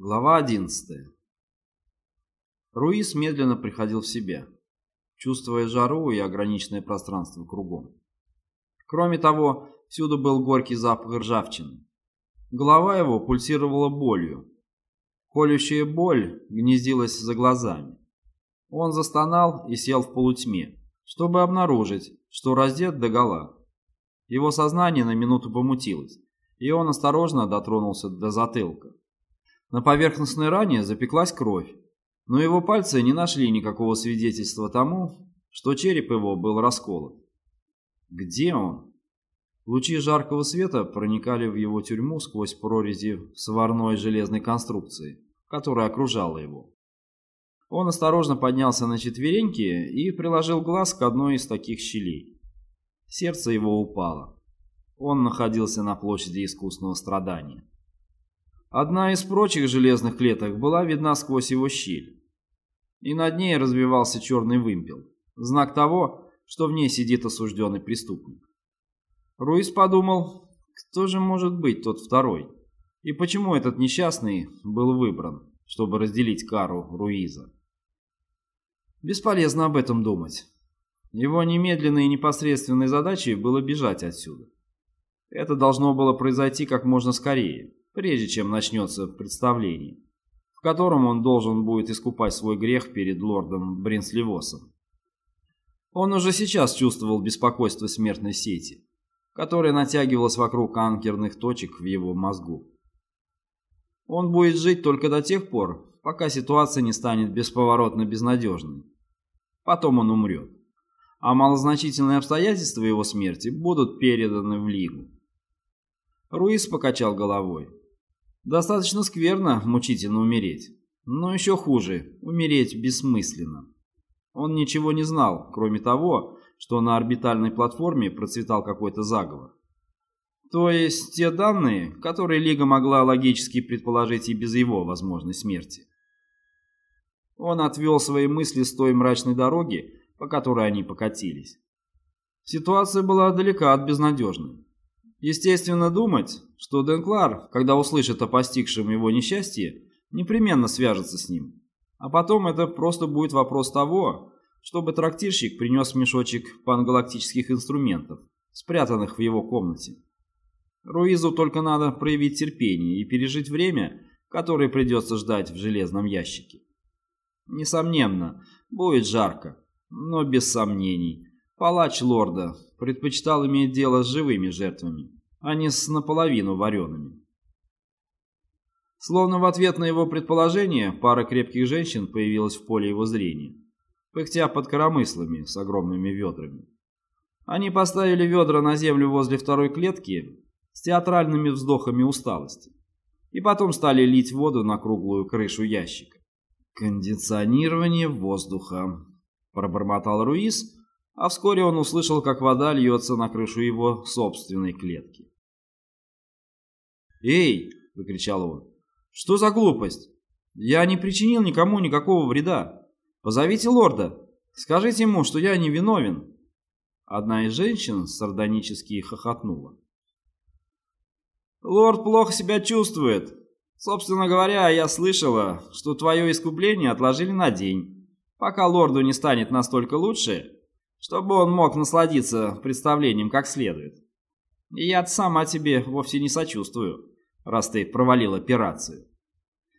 Глава 11. Руис медленно приходил в себя, чувствуя жару и ограниченное пространство кругом. Кроме того, всюду был горький запах ржавчины. Голова его пульсировала болью. Колющая боль гнездилась за глазами. Он застонал и сел в полутьме, чтобы обнаружить, что раздет догола. Его сознание на минуту помутилось, и он осторожно дотронулся до затылка. На поверхностной ране запеклась кровь, но его пальцы не нашли никакого свидетельства тому, что череп его был расколот. Где он? Лучи жаркого света проникали в его тюрьму сквозь прорези сварной железной конструкции, которая окружала его. Он осторожно поднялся на четвереньки и приложил глаз к одной из таких щелей. Сердце его упало. Он находился на площади искусственного страдания. Одна из прочих железных клеток была видна сквозь его щель. И над ней развивался черный вымпел, знак того, что в ней сидит осужденный преступник. Руис подумал, кто же может быть тот второй, и почему этот несчастный был выбран, чтобы разделить кару Руиза. Бесполезно об этом думать. Его немедленной и непосредственной задачей было бежать отсюда. Это должно было произойти как можно скорее прежде чем начнется представление, в котором он должен будет искупать свой грех перед лордом Бринсливосом. Он уже сейчас чувствовал беспокойство смертной сети, которая натягивалась вокруг анкерных точек в его мозгу. Он будет жить только до тех пор, пока ситуация не станет бесповоротно безнадежной. Потом он умрет, а малозначительные обстоятельства его смерти будут переданы в Лигу. Руис покачал головой. Достаточно скверно, мучительно умереть. Но еще хуже, умереть бессмысленно. Он ничего не знал, кроме того, что на орбитальной платформе процветал какой-то заговор. То есть те данные, которые Лига могла логически предположить и без его возможной смерти. Он отвел свои мысли с той мрачной дороги, по которой они покатились. Ситуация была далека от безнадежной. Естественно думать, что Денклар, когда услышит о постигшем его несчастье, непременно свяжется с ним. А потом это просто будет вопрос того, чтобы трактирщик принес мешочек пангалактических инструментов, спрятанных в его комнате. Руизу только надо проявить терпение и пережить время, которое придется ждать в железном ящике. Несомненно, будет жарко, но без сомнений. Палач лорда предпочитал иметь дело с живыми жертвами, а не с наполовину вареными. Словно в ответ на его предположение, пара крепких женщин появилась в поле его зрения, пыхтя под коромыслами с огромными ведрами. Они поставили ведра на землю возле второй клетки с театральными вздохами усталости и потом стали лить воду на круглую крышу ящика. «Кондиционирование воздуха», — пробормотал Руис, а вскоре он услышал, как вода льется на крышу его собственной клетки. «Эй!» — закричал он. «Что за глупость? Я не причинил никому никакого вреда. Позовите лорда. Скажите ему, что я не виновен». Одна из женщин сардонически хохотнула. «Лорд плохо себя чувствует. Собственно говоря, я слышала, что твое искупление отложили на день. Пока лорду не станет настолько лучше, чтобы он мог насладиться представлением как следует. И я сама тебе вовсе не сочувствую, раз ты провалил операцию.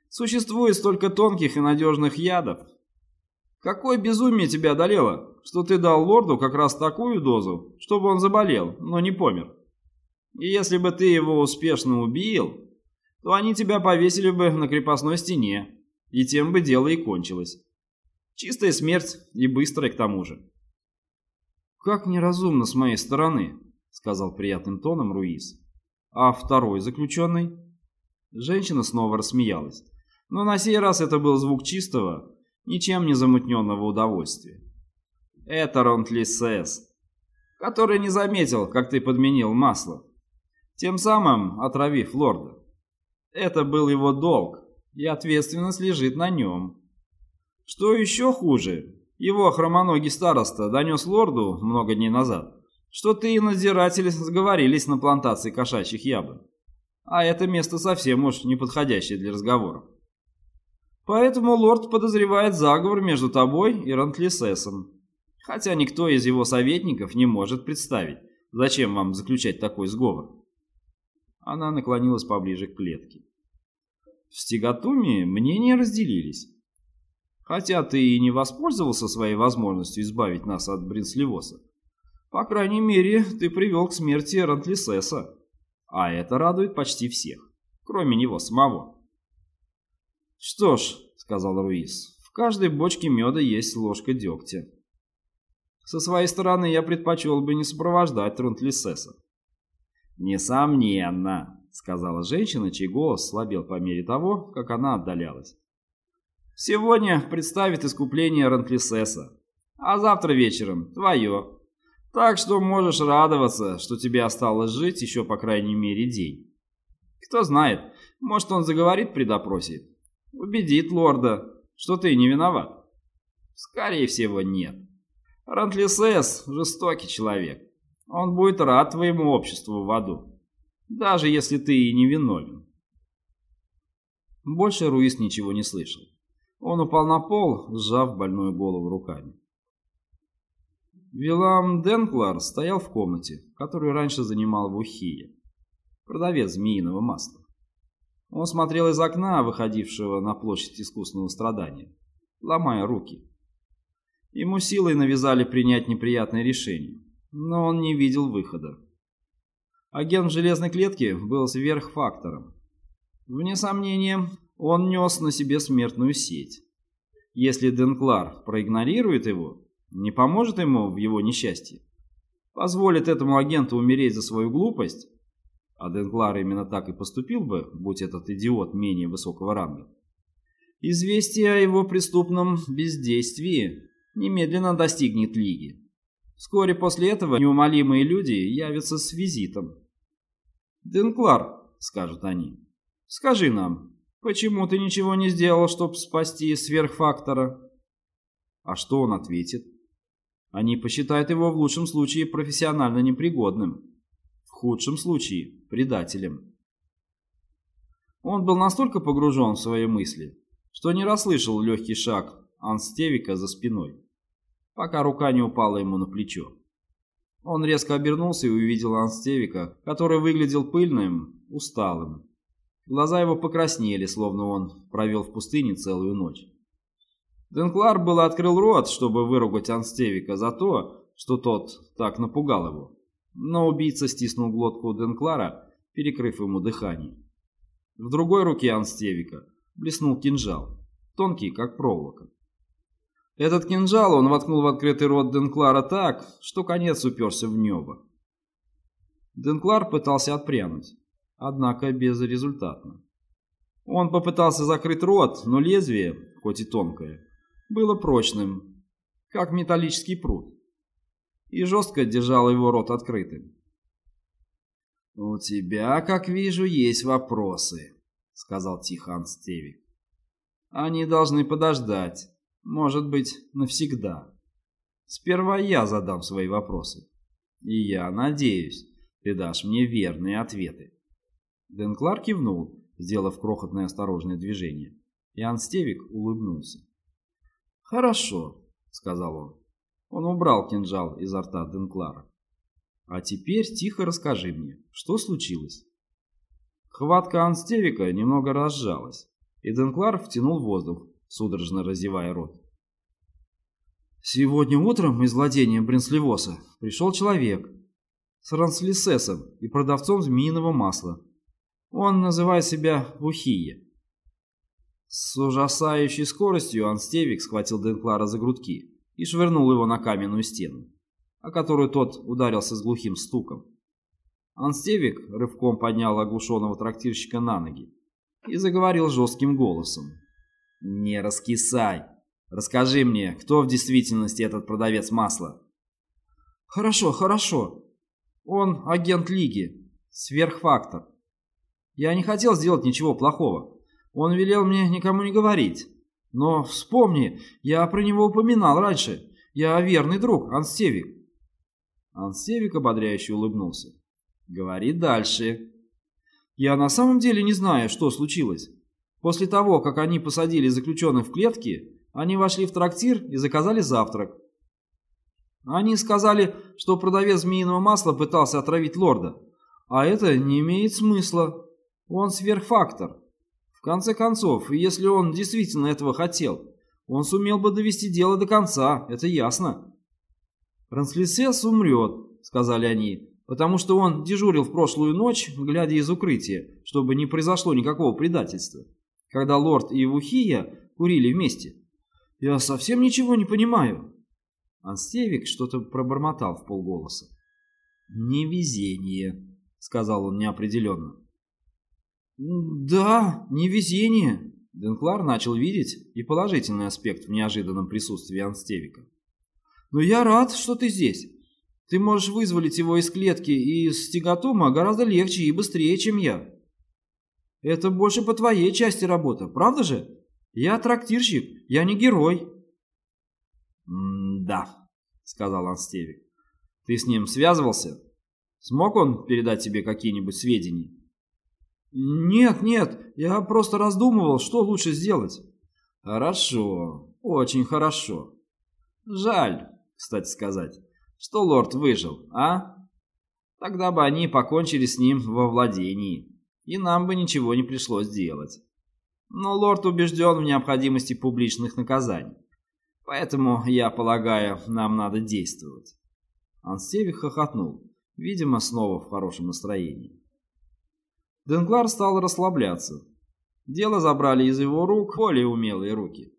Существует столько тонких и надежных ядов. Какое безумие тебя одолело, что ты дал лорду как раз такую дозу, чтобы он заболел, но не помер. И если бы ты его успешно убил, то они тебя повесили бы на крепостной стене, и тем бы дело и кончилось. Чистая смерть и быстрая к тому же. «Как неразумно с моей стороны», — сказал приятным тоном Руис. «А второй заключенный?» Женщина снова рассмеялась. Но на сей раз это был звук чистого, ничем не замутненного удовольствия. «Это Ронтлисес, который не заметил, как ты подменил масло, тем самым отравив лорда. Это был его долг, и ответственность лежит на нем. Что еще хуже, его хромоногий староста донес лорду много дней назад, что ты и надзиратели сговорились на плантации кошачьих яблок. А это место совсем уж неподходящее для разговоров. Поэтому лорд подозревает заговор между тобой и Рантлисесом. Хотя никто из его советников не может представить, зачем вам заключать такой сговор. Она наклонилась поближе к клетке. В Стигатуме мнения разделились. Хотя ты и не воспользовался своей возможностью избавить нас от Бринсливоса. По крайней мере, ты привел к смерти Рантлисеса. А это радует почти всех, кроме него самого. «Что ж», — сказал Руис, — «в каждой бочке меда есть ложка дегтя». Со своей стороны я предпочел бы не сопровождать Тронтлисеса. «Несомненно», — сказала женщина, чей голос слабел по мере того, как она отдалялась. «Сегодня представит искупление Рантлисеса, а завтра вечером твое. Так что можешь радоваться, что тебе осталось жить еще по крайней мере день. Кто знает, может он заговорит при допросе Убедит лорда, что ты не виноват. Скорее всего, нет. Рантлисес – жестокий человек. Он будет рад твоему обществу в аду, даже если ты и не виновен. Больше Руис ничего не слышал. Он упал на пол, сжав больную голову руками. Вилам Денклар стоял в комнате, которую раньше занимал Вухия, продавец змеиного масла. Он смотрел из окна, выходившего на площадь искусственного страдания, ломая руки. Ему силой навязали принять неприятное решение, но он не видел выхода. Агент железной клетке был сверхфактором. Вне сомнения, он нес на себе смертную сеть. Если Денклар проигнорирует его, не поможет ему в его несчастье, позволит этому агенту умереть за свою глупость, а Денклар именно так и поступил бы, будь этот идиот менее высокого ранга. Известие о его преступном бездействии немедленно достигнет Лиги. Вскоре после этого неумолимые люди явятся с визитом. «Денклар», — скажут они, — «скажи нам, почему ты ничего не сделал, чтобы спасти сверхфактора?» А что он ответит? Они посчитают его в лучшем случае профессионально непригодным, в худшем случае предателем. Он был настолько погружен в свои мысли, что не расслышал легкий шаг Анстевика за спиной, пока рука не упала ему на плечо. Он резко обернулся и увидел Анстевика, который выглядел пыльным, усталым. Глаза его покраснели, словно он провел в пустыне целую ночь. Денклар было открыл рот, чтобы выругать Анстевика за то, что тот так напугал его но убийца стиснул глотку Денклара, перекрыв ему дыхание. В другой руке Анстевика блеснул кинжал, тонкий, как проволока. Этот кинжал он воткнул в открытый рот Денклара так, что конец уперся в небо. Денклар пытался отпрянуть, однако безрезультатно. Он попытался закрыть рот, но лезвие, хоть и тонкое, было прочным, как металлический пруд и жестко держал его рот открытым. «У тебя, как вижу, есть вопросы», — сказал тихо Анстевик. «Они должны подождать, может быть, навсегда. Сперва я задам свои вопросы, и я надеюсь, ты дашь мне верные ответы». Денклар кивнул, сделав крохотное осторожное движение, и Анстевик улыбнулся. «Хорошо», — сказал он. Он убрал кинжал изо рта Денклара. «А теперь тихо расскажи мне, что случилось?» Хватка Анстевика немного разжалась, и Денклар втянул воздух, судорожно разевая рот. «Сегодня утром из владения Бринсливоса пришел человек с ранслисесом и продавцом змеиного масла. Он называет себя Вухия». С ужасающей скоростью Анстевик схватил Денклара за грудки и швырнул его на каменную стену, о которую тот ударился с глухим стуком. Анстевик рывком поднял оглушенного трактирщика на ноги и заговорил жестким голосом. «Не раскисай! Расскажи мне, кто в действительности этот продавец масла?» «Хорошо, хорошо. Он агент Лиги, сверхфактор. Я не хотел сделать ничего плохого. Он велел мне никому не говорить. Но вспомни, я про него упоминал раньше. Я верный друг, Ансевик. Ансевик ободряюще улыбнулся. Говори дальше. Я на самом деле не знаю, что случилось. После того, как они посадили заключенных в клетки, они вошли в трактир и заказали завтрак. Они сказали, что продавец змеиного масла пытался отравить лорда, а это не имеет смысла. Он сверхфактор. В конце концов, если он действительно этого хотел, он сумел бы довести дело до конца, это ясно. «Ранслисес умрет», — сказали они, «потому что он дежурил в прошлую ночь, глядя из укрытия, чтобы не произошло никакого предательства, когда лорд и Вухия курили вместе. Я совсем ничего не понимаю». Анстевик что-то пробормотал в полголоса. «Невезение», — сказал он неопределенно. «Да, невезение», — Денклар начал видеть и положительный аспект в неожиданном присутствии Анстевика. «Но я рад, что ты здесь. Ты можешь вызволить его из клетки и из стегатума гораздо легче и быстрее, чем я. Это больше по твоей части работа, правда же? Я трактирщик, я не герой». «Да», — сказал Анстевик. «Ты с ним связывался? Смог он передать тебе какие-нибудь сведения?» «Нет, нет, я просто раздумывал, что лучше сделать». «Хорошо, очень хорошо. Жаль, кстати сказать, что лорд выжил, а? Тогда бы они покончили с ним во владении, и нам бы ничего не пришлось делать. Но лорд убежден в необходимости публичных наказаний. Поэтому, я полагаю, нам надо действовать». Ансевик хохотнул, видимо, снова в хорошем настроении. Денглар стал расслабляться. Дело забрали из его рук более умелые руки.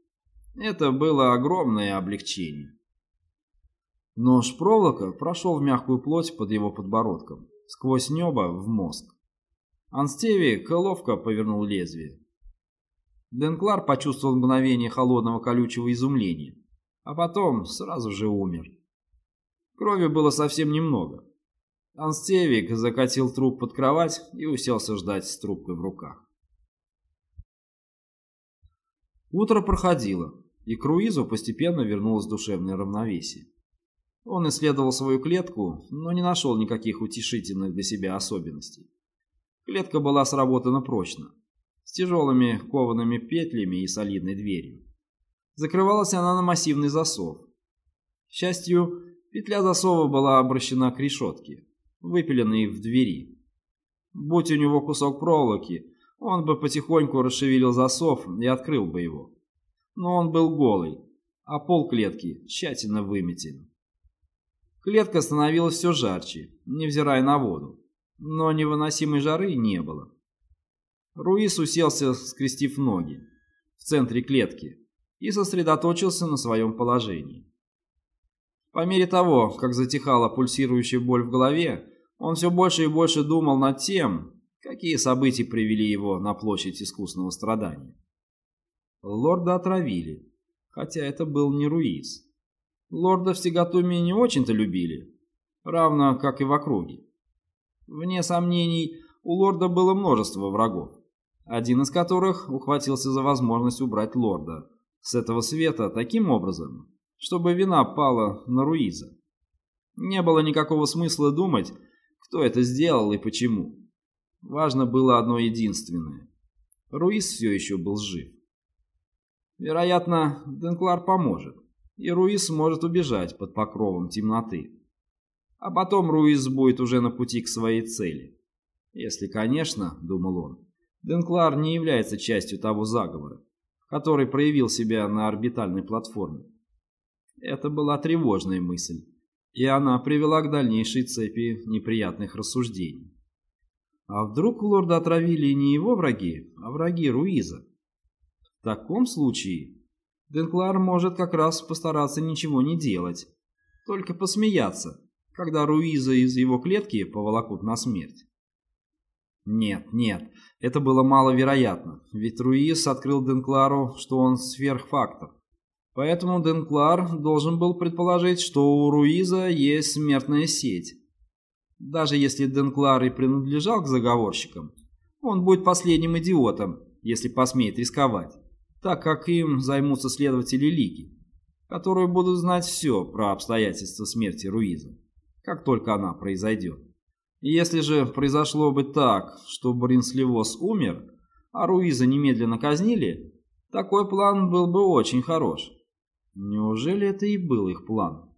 Это было огромное облегчение. Нож проволока прошел в мягкую плоть под его подбородком, сквозь небо в мозг. Анстеви ловко повернул лезвие. Денклар почувствовал мгновение холодного колючего изумления, а потом сразу же умер. Крови было совсем немного. Анстевик закатил труп под кровать и уселся ждать с трубкой в руках. Утро проходило, и Круизу постепенно вернулось душевное равновесие. Он исследовал свою клетку, но не нашел никаких утешительных для себя особенностей. Клетка была сработана прочно, с тяжелыми коваными петлями и солидной дверью. Закрывалась она на массивный засов. К счастью, петля засова была обращена к решетке, выпиленный в двери. Будь у него кусок проволоки, он бы потихоньку расшевелил засов и открыл бы его. Но он был голый, а пол клетки тщательно выметен. Клетка становилась все жарче, невзирая на воду, но невыносимой жары не было. Руис уселся, скрестив ноги, в центре клетки и сосредоточился на своем положении. По мере того, как затихала пульсирующая боль в голове, он все больше и больше думал над тем, какие события привели его на площадь искусного страдания. Лорда отравили, хотя это был не Руиз. Лорда в Стегатуме не очень-то любили, равно как и в округе. Вне сомнений, у лорда было множество врагов, один из которых ухватился за возможность убрать лорда с этого света таким образом, чтобы вина пала на Руиза. Не было никакого смысла думать, кто это сделал и почему. Важно было одно единственное. Руис все еще был жив. Вероятно, Денклар поможет, и Руис сможет убежать под покровом темноты. А потом Руис будет уже на пути к своей цели. Если, конечно, думал он, Денклар не является частью того заговора, который проявил себя на орбитальной платформе. Это была тревожная мысль и она привела к дальнейшей цепи неприятных рассуждений. А вдруг лорда отравили не его враги, а враги Руиза? В таком случае Денклар может как раз постараться ничего не делать, только посмеяться, когда Руиза из его клетки поволокут на смерть. Нет, нет, это было маловероятно, ведь Руиз открыл Денклару, что он сверхфактор. Поэтому Денклар должен был предположить, что у Руиза есть смертная сеть. Даже если Денклар и принадлежал к заговорщикам, он будет последним идиотом, если посмеет рисковать, так как им займутся следователи Лиги, которые будут знать все про обстоятельства смерти Руиза, как только она произойдет. если же произошло бы так, что Бринсливос умер, а Руиза немедленно казнили, такой план был бы очень хорош. Неужели это и был их план?